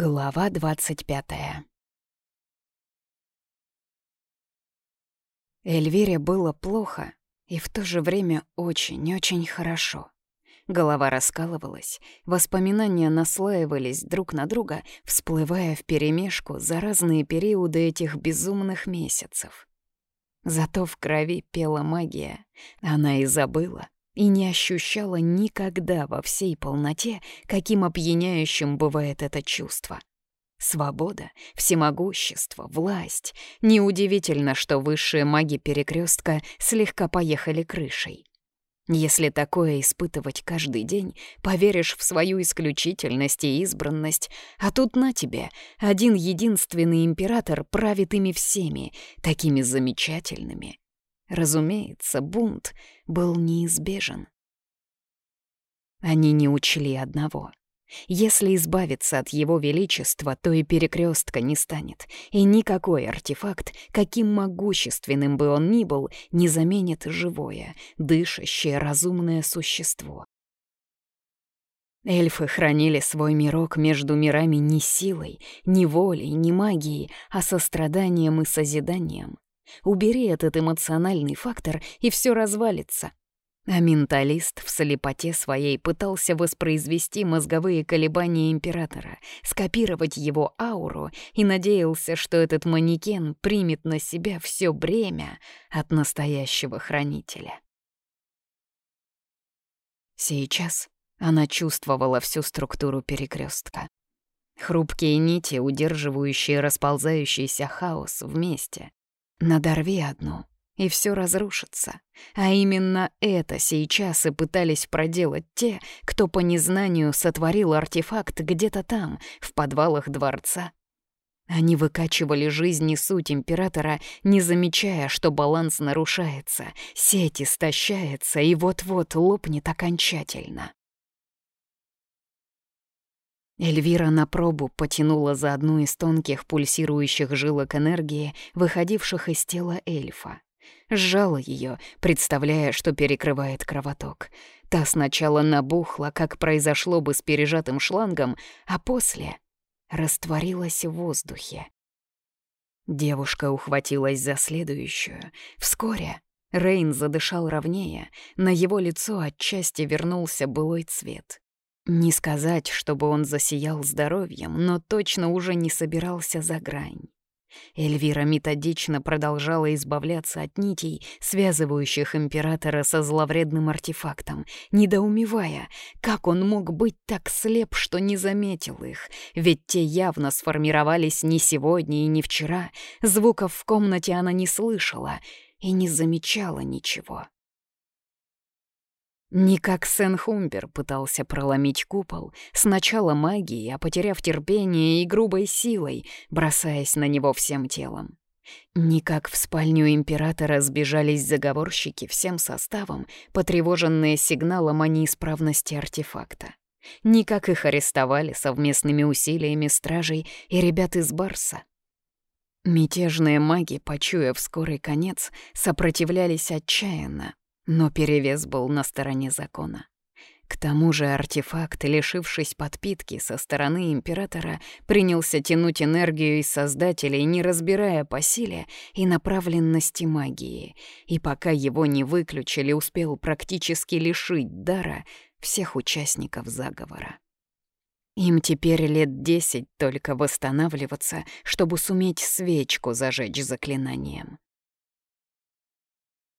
Глава двадцать пятая Эльвире было плохо и в то же время очень-очень хорошо. Голова раскалывалась, воспоминания наслаивались друг на друга, всплывая вперемешку за разные периоды этих безумных месяцев. Зато в крови пела магия, она и забыла, и не ощущала никогда во всей полноте, каким опьяняющим бывает это чувство. Свобода, всемогущество, власть. Неудивительно, что высшие маги перекрестка слегка поехали крышей. Если такое испытывать каждый день, поверишь в свою исключительность и избранность, а тут на тебе, один единственный император правит ими всеми, такими замечательными, Разумеется, бунт был неизбежен. Они не учли одного. Если избавиться от его величества, то и перекрестка не станет, и никакой артефакт, каким могущественным бы он ни был, не заменит живое, дышащее, разумное существо. Эльфы хранили свой мирок между мирами не силой, не волей, не магией, а состраданием и созиданием. Убери этот эмоциональный фактор, и все развалится. А менталист в слепоте своей пытался воспроизвести мозговые колебания императора, скопировать его ауру и надеялся, что этот манекен примет на себя все бремя от настоящего хранителя. Сейчас она чувствовала всю структуру перекрестка. Хрупкие нити, удерживающие расползающийся хаос вместе. Надорви одну, и все разрушится. А именно это сейчас и пытались проделать те, кто по незнанию сотворил артефакт где-то там, в подвалах дворца. Они выкачивали жизнь и суть императора, не замечая, что баланс нарушается, сеть истощается и вот-вот лопнет окончательно. Эльвира на пробу потянула за одну из тонких пульсирующих жилок энергии, выходивших из тела эльфа. Сжала ее, представляя, что перекрывает кровоток. Та сначала набухла, как произошло бы с пережатым шлангом, а после растворилась в воздухе. Девушка ухватилась за следующую. Вскоре Рейн задышал ровнее, на его лицо отчасти вернулся былой цвет. Не сказать, чтобы он засиял здоровьем, но точно уже не собирался за грань. Эльвира методично продолжала избавляться от нитей, связывающих императора со зловредным артефактом, недоумевая, как он мог быть так слеп, что не заметил их, ведь те явно сформировались не сегодня и не вчера, звуков в комнате она не слышала и не замечала ничего. Не как Сен-Хумбер пытался проломить купол, сначала магией, а потеряв терпение и грубой силой, бросаясь на него всем телом. Не как в спальню императора сбежались заговорщики всем составом, потревоженные сигналом о неисправности артефакта. Не как их арестовали совместными усилиями стражей и ребят из Барса. Мятежные маги, почуяв скорый конец, сопротивлялись отчаянно, но перевес был на стороне закона. К тому же артефакт, лишившись подпитки со стороны императора, принялся тянуть энергию из Создателей, не разбирая по силе и направленности магии, и пока его не выключили, успел практически лишить дара всех участников заговора. Им теперь лет десять только восстанавливаться, чтобы суметь свечку зажечь заклинанием.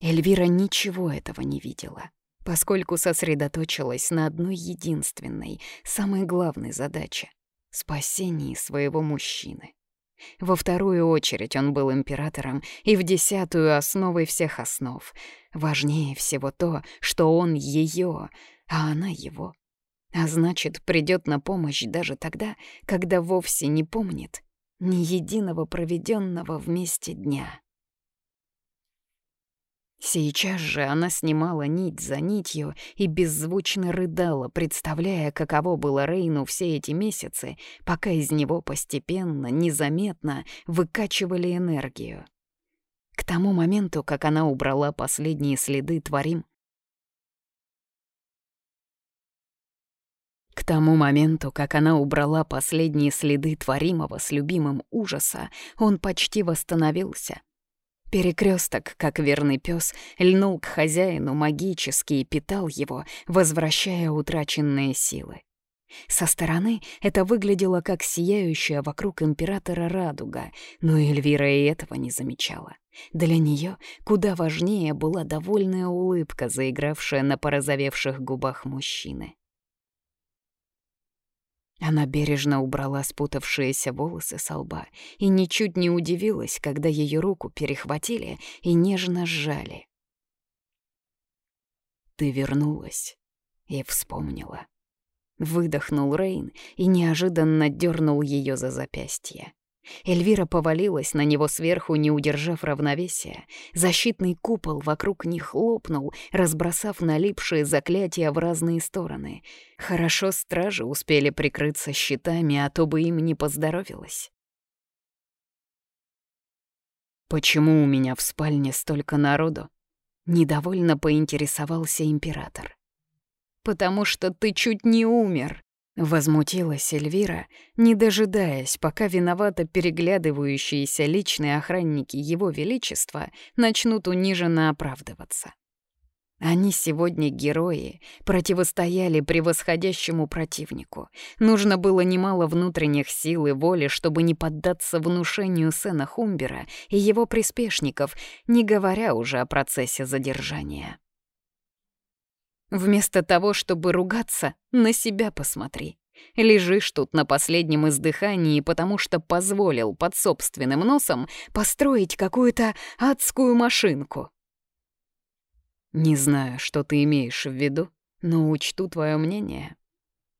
Эльвира ничего этого не видела, поскольку сосредоточилась на одной единственной, самой главной задаче — спасении своего мужчины. Во вторую очередь он был императором, и в десятую — основой всех основ. Важнее всего то, что он ее, а она его. А значит, придет на помощь даже тогда, когда вовсе не помнит ни единого проведенного вместе дня. Сейчас же она снимала нить за нитью и беззвучно рыдала, представляя, каково было Рейну все эти месяцы, пока из него постепенно, незаметно выкачивали энергию. К тому моменту, как она убрала последние следы Творим, к тому моменту, как она убрала последние следы творимого с любимым ужаса, он почти восстановился. Перекресток, как верный пес, льнул к хозяину магически и питал его, возвращая утраченные силы. Со стороны это выглядело как сияющая вокруг императора радуга, но Эльвира и этого не замечала. Для нее куда важнее была довольная улыбка, заигравшая на порозовевших губах мужчины. Она бережно убрала спутавшиеся волосы со лба и ничуть не удивилась, когда ее руку перехватили и нежно сжали. «Ты вернулась и вспомнила». Выдохнул Рейн и неожиданно дернул ее за запястье. Эльвира повалилась на него сверху, не удержав равновесия. Защитный купол вокруг них лопнул, разбросав налипшие заклятия в разные стороны. Хорошо стражи успели прикрыться щитами, а то бы им не поздоровилось. «Почему у меня в спальне столько народу?» Недовольно поинтересовался император потому что ты чуть не умер», — возмутилась Эльвира, не дожидаясь, пока виновато переглядывающиеся личные охранники Его Величества начнут униженно оправдываться. Они сегодня герои, противостояли превосходящему противнику. Нужно было немало внутренних сил и воли, чтобы не поддаться внушению Сена Хумбера и его приспешников, не говоря уже о процессе задержания. Вместо того, чтобы ругаться, на себя посмотри. Лежишь тут на последнем издыхании, потому что позволил под собственным носом построить какую-то адскую машинку. Не знаю, что ты имеешь в виду, но учту твое мнение.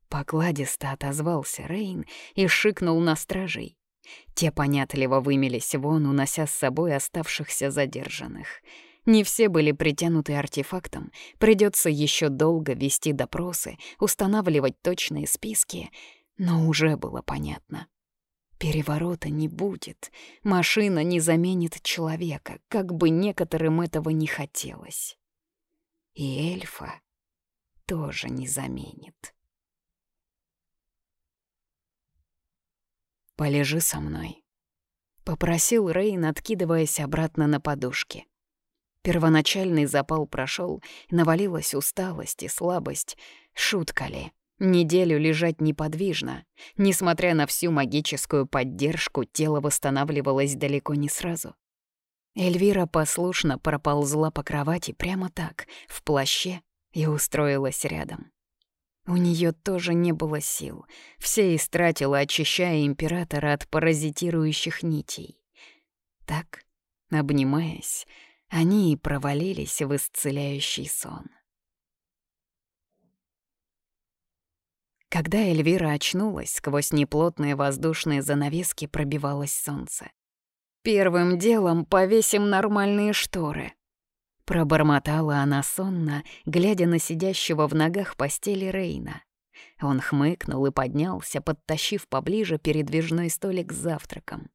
Покладисто отозвался Рейн и шикнул на стражей. Те понятливо вымелись вон, унося с собой оставшихся задержанных — не все были притянуты артефактом, придется еще долго вести допросы, устанавливать точные списки, но уже было понятно. Переворота не будет, машина не заменит человека, как бы некоторым этого не хотелось. И эльфа тоже не заменит. «Полежи со мной», — попросил Рейн, откидываясь обратно на подушке. Первоначальный запал прошел, навалилась усталость и слабость. Шутка ли? Неделю лежать неподвижно. Несмотря на всю магическую поддержку, тело восстанавливалось далеко не сразу. Эльвира послушно проползла по кровати прямо так, в плаще, и устроилась рядом. У нее тоже не было сил. Все истратила, очищая императора от паразитирующих нитей. Так, обнимаясь, они и провалились в исцеляющий сон. Когда Эльвира очнулась, сквозь неплотные воздушные занавески пробивалось солнце. «Первым делом повесим нормальные шторы», — пробормотала она сонно, глядя на сидящего в ногах постели Рейна. Он хмыкнул и поднялся, подтащив поближе передвижной столик с завтраком.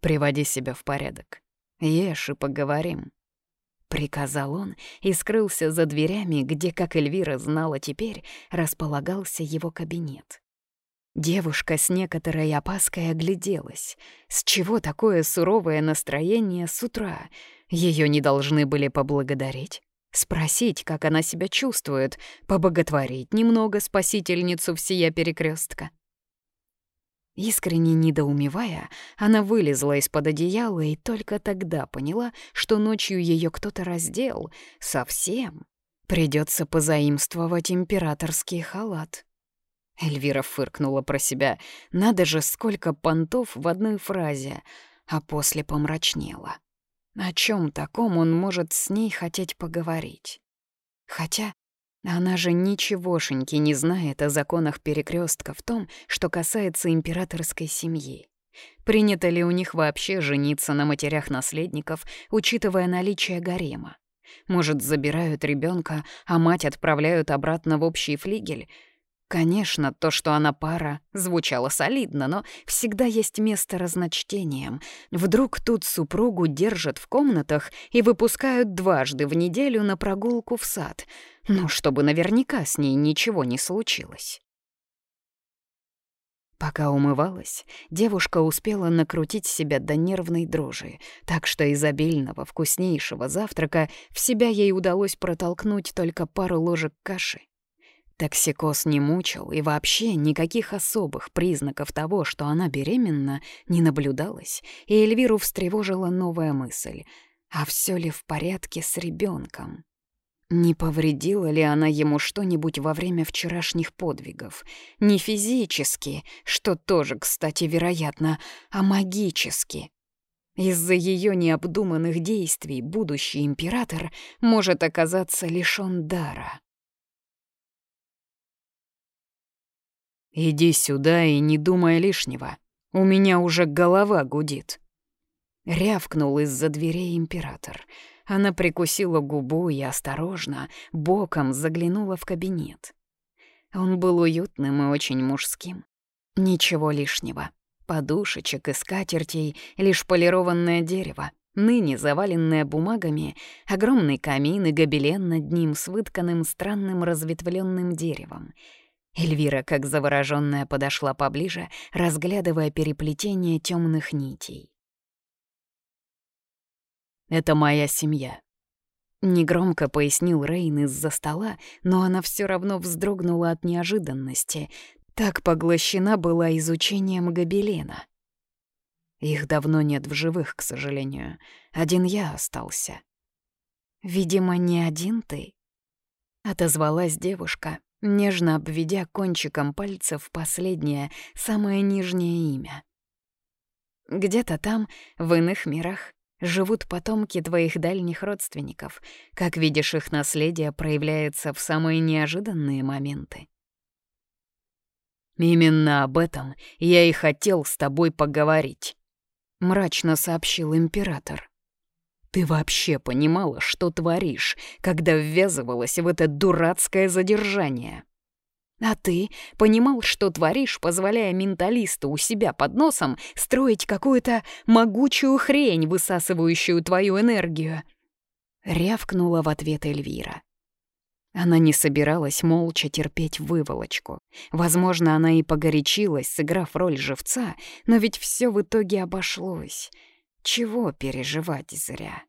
«Приводи себя в порядок. Ешь и поговорим», — приказал он и скрылся за дверями, где, как Эльвира знала теперь, располагался его кабинет. Девушка с некоторой опаской огляделась. С чего такое суровое настроение с утра? Ее не должны были поблагодарить? Спросить, как она себя чувствует, побоготворить немного спасительницу всея перекрестка. Искренне недоумевая, она вылезла из-под одеяла и только тогда поняла, что ночью ее кто-то раздел. Совсем. Придется позаимствовать императорский халат. Эльвира фыркнула про себя. Надо же, сколько понтов в одной фразе, а после помрачнела. О чем таком он может с ней хотеть поговорить? Хотя она же ничегошеньки не знает о законах перекрестка в том, что касается императорской семьи. Принято ли у них вообще жениться на матерях наследников, учитывая наличие гарема? Может, забирают ребенка, а мать отправляют обратно в общий флигель? Конечно, то, что она пара, звучало солидно, но всегда есть место разночтениям. Вдруг тут супругу держат в комнатах и выпускают дважды в неделю на прогулку в сад. Ну, чтобы наверняка с ней ничего не случилось. Пока умывалась, девушка успела накрутить себя до нервной дрожи, так что из обильного, вкуснейшего завтрака в себя ей удалось протолкнуть только пару ложек каши. Токсикоз не мучил, и вообще никаких особых признаков того, что она беременна, не наблюдалось, и Эльвиру встревожила новая мысль. А все ли в порядке с ребенком? Не повредила ли она ему что-нибудь во время вчерашних подвигов? Не физически, что тоже, кстати, вероятно, а магически. Из-за ее необдуманных действий будущий император может оказаться лишён дара. «Иди сюда и не думай лишнего. У меня уже голова гудит». Рявкнул из-за дверей император. Она прикусила губу и осторожно, боком заглянула в кабинет. Он был уютным и очень мужским. Ничего лишнего. Подушечек и скатертей, лишь полированное дерево, ныне заваленное бумагами, огромный камин и гобелен над ним с вытканным странным разветвленным деревом — Эльвира, как заворожённая, подошла поближе, разглядывая переплетение темных нитей. «Это моя семья», — негромко пояснил Рейн из-за стола, но она все равно вздрогнула от неожиданности. Так поглощена была изучением гобелена. Их давно нет в живых, к сожалению. Один я остался. «Видимо, не один ты», — отозвалась девушка, нежно обведя кончиком пальцев последнее, самое нижнее имя. Где-то там, в иных мирах, живут потомки твоих дальних родственников. Как видишь, их наследие проявляется в самые неожиданные моменты. «Именно об этом я и хотел с тобой поговорить», — мрачно сообщил император. Ты вообще понимала, что творишь, когда ввязывалась в это дурацкое задержание? А ты понимал, что творишь, позволяя менталисту у себя под носом строить какую-то могучую хрень, высасывающую твою энергию?» Рявкнула в ответ Эльвира. Она не собиралась молча терпеть выволочку. Возможно, она и погорячилась, сыграв роль живца, но ведь все в итоге обошлось. Чего переживать зря?